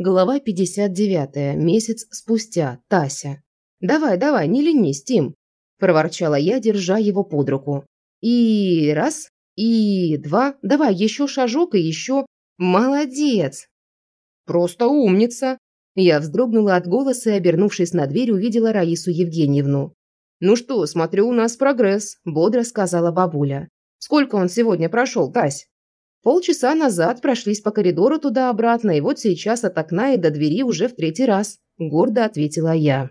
Глава 59. Месяц спустя. Тася. «Давай, давай, не ленись, Тим!» – проворчала я, держа его под руку. «И раз, и два. Давай, еще шажок и еще. Молодец!» «Просто умница!» Я вздрогнула от голоса и, обернувшись на дверь, увидела Раису Евгеньевну. «Ну что, смотрю, у нас прогресс», – бодро сказала бабуля. «Сколько он сегодня прошел, Тась?» Полчаса назад прошлись по коридору туда-обратно, и вот сейчас от окна и до двери уже в третий раз», – гордо ответила я.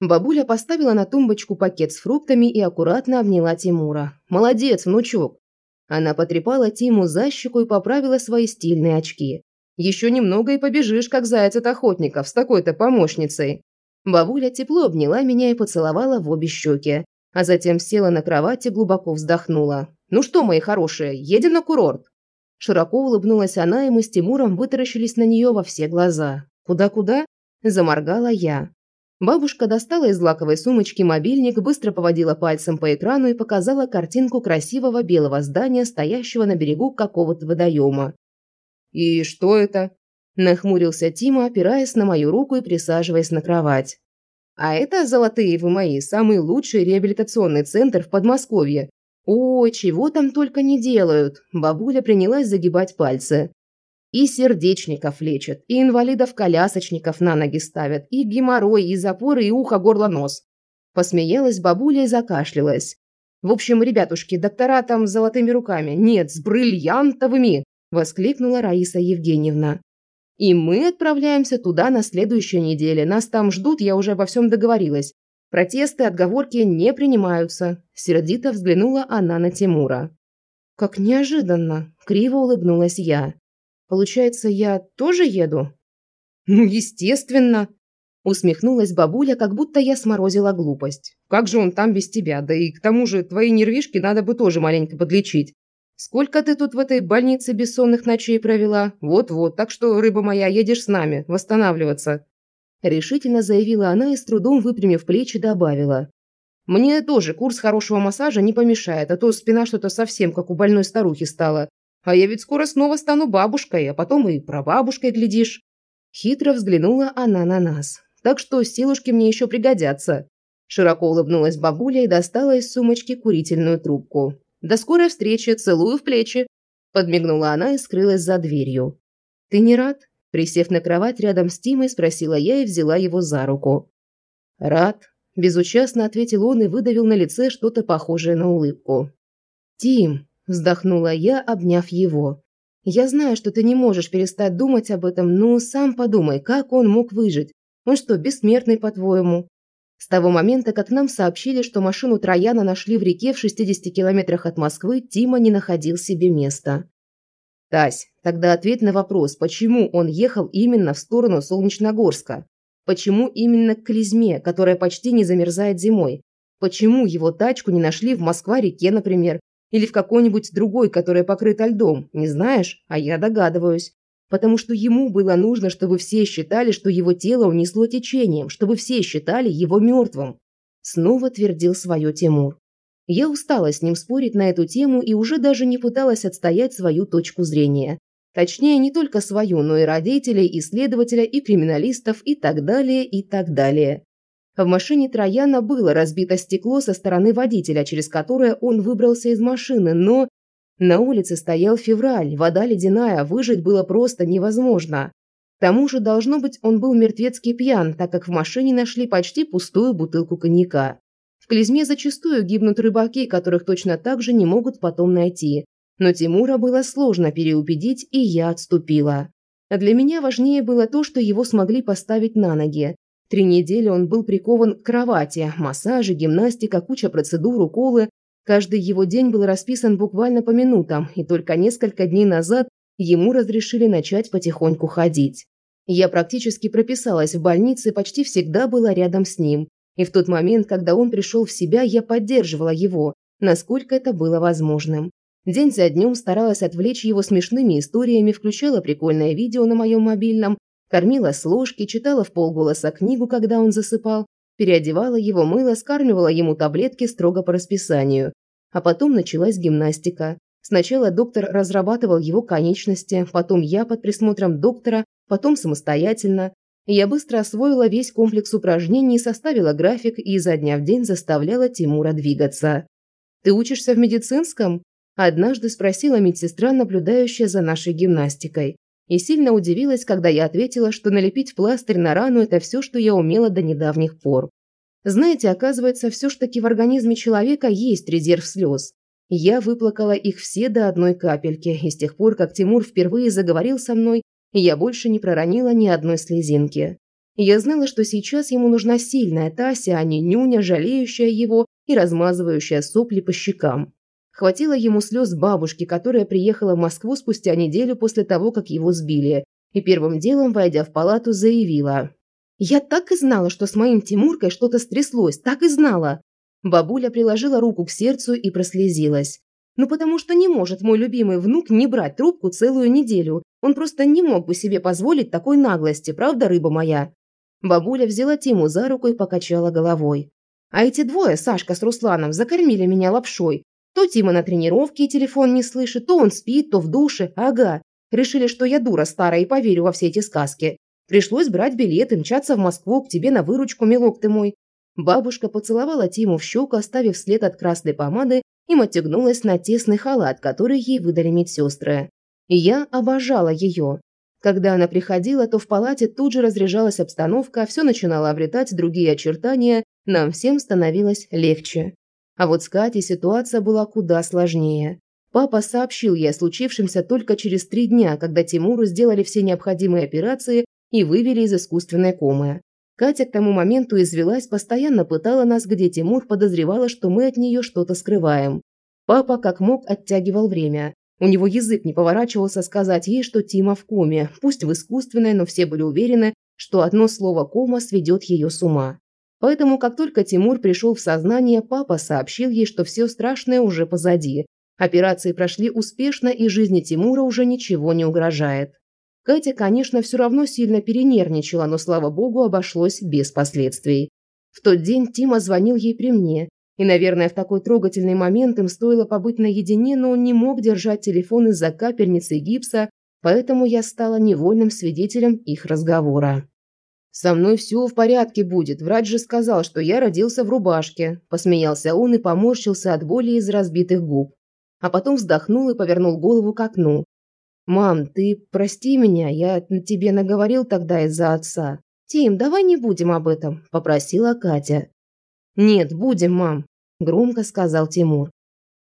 Бабуля поставила на тумбочку пакет с фруктами и аккуратно обняла Тимура. «Молодец, внучок!» Она потрепала Тиму за щеку и поправила свои стильные очки. «Еще немного и побежишь, как заяц от охотников, с такой-то помощницей!» Бабуля тепло обняла меня и поцеловала в обе щеки, а затем села на кровати, глубоко вздохнула. «Ну что, мои хорошие, едем на курорт?» Широко улыбнулась она, и мы с Тимуром вытаращились на нее во все глаза. «Куда-куда?» – заморгала я. Бабушка достала из лаковой сумочки мобильник, быстро поводила пальцем по экрану и показала картинку красивого белого здания, стоящего на берегу какого-то водоема. «И что это?» – нахмурился Тима, опираясь на мою руку и присаживаясь на кровать. «А это, золотые вы мои, самый лучший реабилитационный центр в Подмосковье. О, чего там только не делают. Бабуля принялась загибать пальцы. И сердечников лечат, и инвалидов-колясочников на ноги ставят, и геморрой, и запоры, и ухо, горло, нос. Посмеялась бабуля и закашлялась. В общем, ребятушки, доктора там с золотыми руками. Нет, с бриллиантовыми, воскликнула Раиса Евгеньевна. И мы отправляемся туда на следующей неделе. Нас там ждут, я уже обо всем договорилась. Протесты, отговорки не принимаются. Сердито взглянула она на Тимура. Как неожиданно, криво улыбнулась я. Получается, я тоже еду? Ну, естественно, усмехнулась бабуля, как будто я сморозила глупость. Как же он там без тебя? Да и к тому же твои нервишки надо бы тоже маленько подлечить. Сколько ты тут в этой больнице бессонных ночей провела? Вот-вот, так что, рыба моя, едешь с нами, восстанавливаться. Решительно заявила она и с трудом выпрямив плечи добавила. «Мне тоже курс хорошего массажа не помешает, а то спина что-то совсем как у больной старухи стала. А я ведь скоро снова стану бабушкой, а потом и прабабушкой глядишь». Хитро взглянула она на нас. «Так что силушки мне еще пригодятся». Широко улыбнулась бабуля и достала из сумочки курительную трубку. «До скорой встречи, целую в плечи!» Подмигнула она и скрылась за дверью. «Ты не рад?» Присев на кровать рядом с Тимой, спросила я и взяла его за руку. «Рад», – безучастно ответил он и выдавил на лице что-то похожее на улыбку. «Тим», – вздохнула я, обняв его. «Я знаю, что ты не можешь перестать думать об этом, но сам подумай, как он мог выжить? Он что, бессмертный, по-твоему?» С того момента, как нам сообщили, что машину Трояна нашли в реке в 60 километрах от Москвы, Тима не находил себе места. Тась, тогда ответь на вопрос, почему он ехал именно в сторону Солнечногорска? Почему именно к Клизме, которая почти не замерзает зимой? Почему его тачку не нашли в Москва-реке, например? Или в какой-нибудь другой, которая покрыта льдом? Не знаешь? А я догадываюсь. Потому что ему было нужно, чтобы все считали, что его тело унесло течением, чтобы все считали его мертвым. Снова твердил свое Тимур. Я устала с ним спорить на эту тему и уже даже не пыталась отстоять свою точку зрения. Точнее, не только свою, но и родителей, исследователя, и криминалистов, и так далее, и так далее. В машине Трояна было разбито стекло со стороны водителя, через которое он выбрался из машины, но... На улице стоял февраль, вода ледяная, выжить было просто невозможно. К тому же, должно быть, он был мертвецки пьян, так как в машине нашли почти пустую бутылку коньяка. В Клизме зачастую гибнут рыбаки, которых точно так же не могут потом найти. Но Тимура было сложно переубедить, и я отступила. Для меня важнее было то, что его смогли поставить на ноги. Три недели он был прикован к кровати, массажи, гимнастика, куча процедур, уколы. Каждый его день был расписан буквально по минутам, и только несколько дней назад ему разрешили начать потихоньку ходить. Я практически прописалась в больнице почти всегда была рядом с ним. И в тот момент, когда он пришел в себя, я поддерживала его, насколько это было возможным. День за днем старалась отвлечь его смешными историями, включала прикольное видео на моем мобильном, кормила с ложки, читала в полголоса книгу, когда он засыпал, переодевала его, мыла, скармливала ему таблетки строго по расписанию. А потом началась гимнастика. Сначала доктор разрабатывал его конечности, потом я под присмотром доктора потом самостоятельно. Я быстро освоила весь комплекс упражнений, составила график и изо дня в день заставляла Тимура двигаться. «Ты учишься в медицинском?» Однажды спросила медсестра, наблюдающая за нашей гимнастикой. И сильно удивилась, когда я ответила, что налепить пластырь на рану – это все, что я умела до недавних пор. Знаете, оказывается, все ж таки в организме человека есть резерв слез. Я выплакала их все до одной капельки, и с тех пор, как Тимур впервые заговорил со мной, я больше не проронила ни одной слезинки. Я знала, что сейчас ему нужна сильная Тася, а не нюня, жалеющая его и размазывающая сопли по щекам. Хватило ему слез бабушки, которая приехала в Москву спустя неделю после того, как его сбили, и первым делом, войдя в палату, заявила. «Я так и знала, что с моим Тимуркой что-то стряслось, так и знала!» Бабуля приложила руку к сердцу и прослезилась. «Ну потому что не может мой любимый внук не брать трубку целую неделю. Он просто не мог бы себе позволить такой наглости, правда, рыба моя?» Бабуля взяла Тиму за руку и покачала головой. «А эти двое, Сашка с Русланом, закормили меня лапшой. То Тима на тренировке и телефон не слышит, то он спит, то в душе. Ага. Решили, что я дура старая и поверю во все эти сказки. Пришлось брать билет и мчаться в Москву к тебе на выручку, милок ты мой. Бабушка поцеловала Тиму в щеку, оставив след от красной помады, и мотягнулась на тесный халат, который ей выдали медсестры. Я обожала ее. Когда она приходила, то в палате тут же разряжалась обстановка, все начинало обретать другие очертания, нам всем становилось легче. А вот с Катей ситуация была куда сложнее. Папа сообщил ей о случившемся только через три дня, когда Тимуру сделали все необходимые операции и вывели из искусственной комы. Катя к тому моменту извелась, постоянно пытала нас, где Тимур подозревала, что мы от нее что-то скрываем. Папа как мог оттягивал время. У него язык не поворачивался сказать ей, что Тима в коме, пусть в искусственной, но все были уверены, что одно слово «кома» сведет ее с ума. Поэтому, как только Тимур пришел в сознание, папа сообщил ей, что все страшное уже позади. Операции прошли успешно, и жизни Тимура уже ничего не угрожает. Катя, конечно, все равно сильно перенервничала, но, слава богу, обошлось без последствий. В тот день Тима звонил ей при мне. И, наверное, в такой трогательный момент им стоило побыть наедине, но он не мог держать телефон из-за капельницы гипса, поэтому я стала невольным свидетелем их разговора. «Со мной все в порядке будет. Врач же сказал, что я родился в рубашке». Посмеялся он и поморщился от боли из разбитых губ. А потом вздохнул и повернул голову к окну. «Мам, ты прости меня, я тебе наговорил тогда из-за отца. Тим, давай не будем об этом», – попросила Катя. «Нет, будем, мам», – громко сказал Тимур.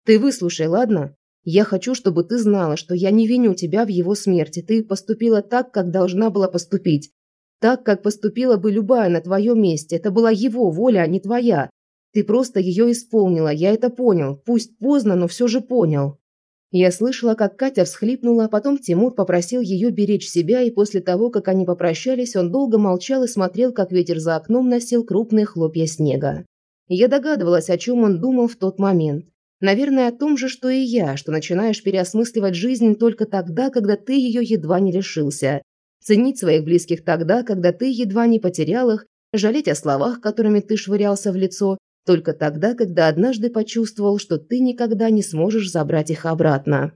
«Ты выслушай, ладно? Я хочу, чтобы ты знала, что я не виню тебя в его смерти. Ты поступила так, как должна была поступить. Так, как поступила бы любая на твоем месте. Это была его воля, а не твоя. Ты просто ее исполнила, я это понял. Пусть поздно, но все же понял». Я слышала, как Катя всхлипнула, а потом Тимур попросил ее беречь себя, и после того, как они попрощались, он долго молчал и смотрел, как ветер за окном носил крупные хлопья снега. Я догадывалась, о чем он думал в тот момент. Наверное, о том же, что и я, что начинаешь переосмысливать жизнь только тогда, когда ты ее едва не лишился ценить своих близких тогда, когда ты едва не потерял их, жалеть о словах, которыми ты швырялся в лицо, только тогда, когда однажды почувствовал, что ты никогда не сможешь забрать их обратно.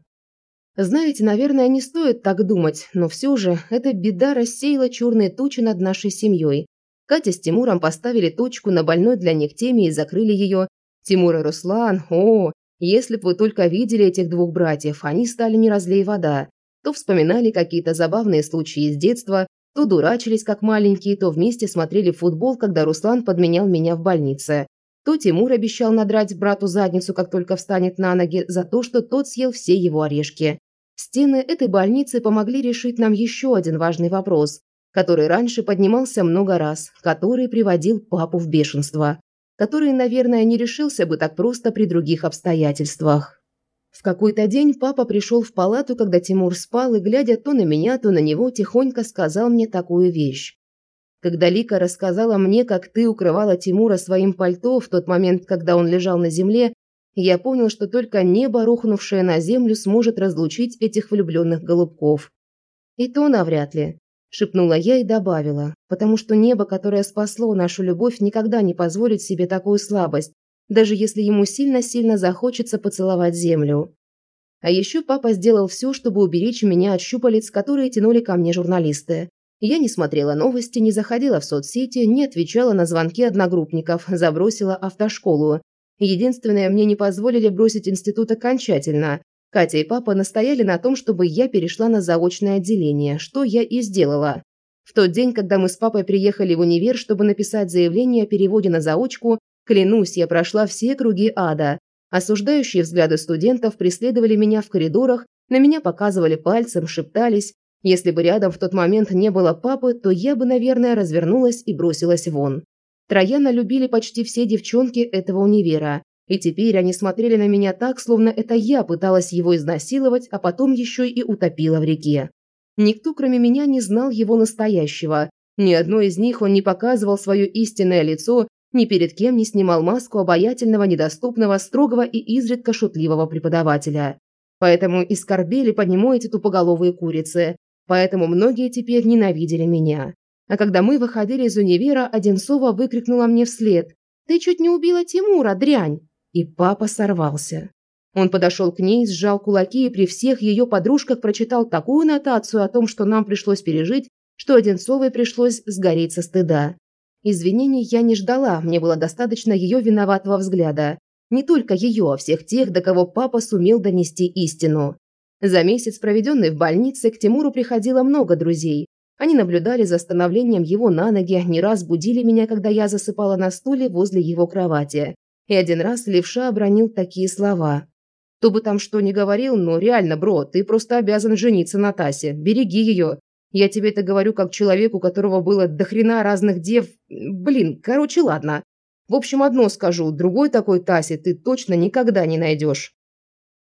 Знаете, наверное, не стоит так думать, но все же эта беда рассеяла черные тучи над нашей семьей. Катя с Тимуром поставили точку на больной для них теме и закрыли ее. Тимур и Руслан, о, если бы вы только видели этих двух братьев, они стали не разлей вода то вспоминали какие-то забавные случаи из детства, то дурачились как маленькие, то вместе смотрели футбол, когда Руслан подменял меня в больнице. То Тимур обещал надрать брату задницу, как только встанет на ноги, за то, что тот съел все его орешки. Стены этой больницы помогли решить нам еще один важный вопрос, который раньше поднимался много раз, который приводил папу в бешенство, который, наверное, не решился бы так просто при других обстоятельствах. В какой-то день папа пришел в палату, когда Тимур спал, и, глядя то на меня, то на него, тихонько сказал мне такую вещь. Когда Лика рассказала мне, как ты укрывала Тимура своим пальто в тот момент, когда он лежал на земле, я понял, что только небо, рухнувшее на землю, сможет разлучить этих влюбленных голубков. И то навряд ли, шепнула я и добавила, потому что небо, которое спасло нашу любовь, никогда не позволит себе такую слабость, даже если ему сильно-сильно захочется поцеловать землю. А еще папа сделал все, чтобы уберечь меня от щупалец, которые тянули ко мне журналисты. Я не смотрела новости, не заходила в соцсети, не отвечала на звонки одногруппников, забросила автошколу. Единственное, мне не позволили бросить институт окончательно. Катя и папа настояли на том, чтобы я перешла на заочное отделение, что я и сделала. В тот день, когда мы с папой приехали в универ, чтобы написать заявление о переводе на заочку, клянусь, я прошла все круги ада. Осуждающие взгляды студентов преследовали меня в коридорах, на меня показывали пальцем, шептались. Если бы рядом в тот момент не было папы, то я бы, наверное, развернулась и бросилась вон. Трояна любили почти все девчонки этого универа. И теперь они смотрели на меня так, словно это я пыталась его изнасиловать, а потом еще и утопила в реке. Никто, кроме меня, не знал его настоящего. Ни одной из них он не показывал свое истинное лицо, ни перед кем не снимал маску обаятельного, недоступного, строгого и изредка шутливого преподавателя. Поэтому и скорбели по нему эти тупоголовые курицы. Поэтому многие теперь ненавидели меня. А когда мы выходили из универа, Одинцова выкрикнула мне вслед. «Ты чуть не убила Тимура, дрянь!» И папа сорвался. Он подошел к ней, сжал кулаки и при всех ее подружках прочитал такую нотацию о том, что нам пришлось пережить, что Одинцовой пришлось сгореть со стыда. Извинений я не ждала, мне было достаточно ее виноватого взгляда. Не только ее, а всех тех, до кого папа сумел донести истину. За месяц, проведенный в больнице, к Тимуру приходило много друзей. Они наблюдали за становлением его на ноги, не раз будили меня, когда я засыпала на стуле возле его кровати. И один раз левша обронил такие слова. «Кто бы там что ни говорил, но реально, бро, ты просто обязан жениться на Тасе. Береги ее. Я тебе это говорю как человеку, у которого было дохрена разных дев. Блин, короче, ладно. В общем, одно скажу, другой такой Таси ты точно никогда не найдешь.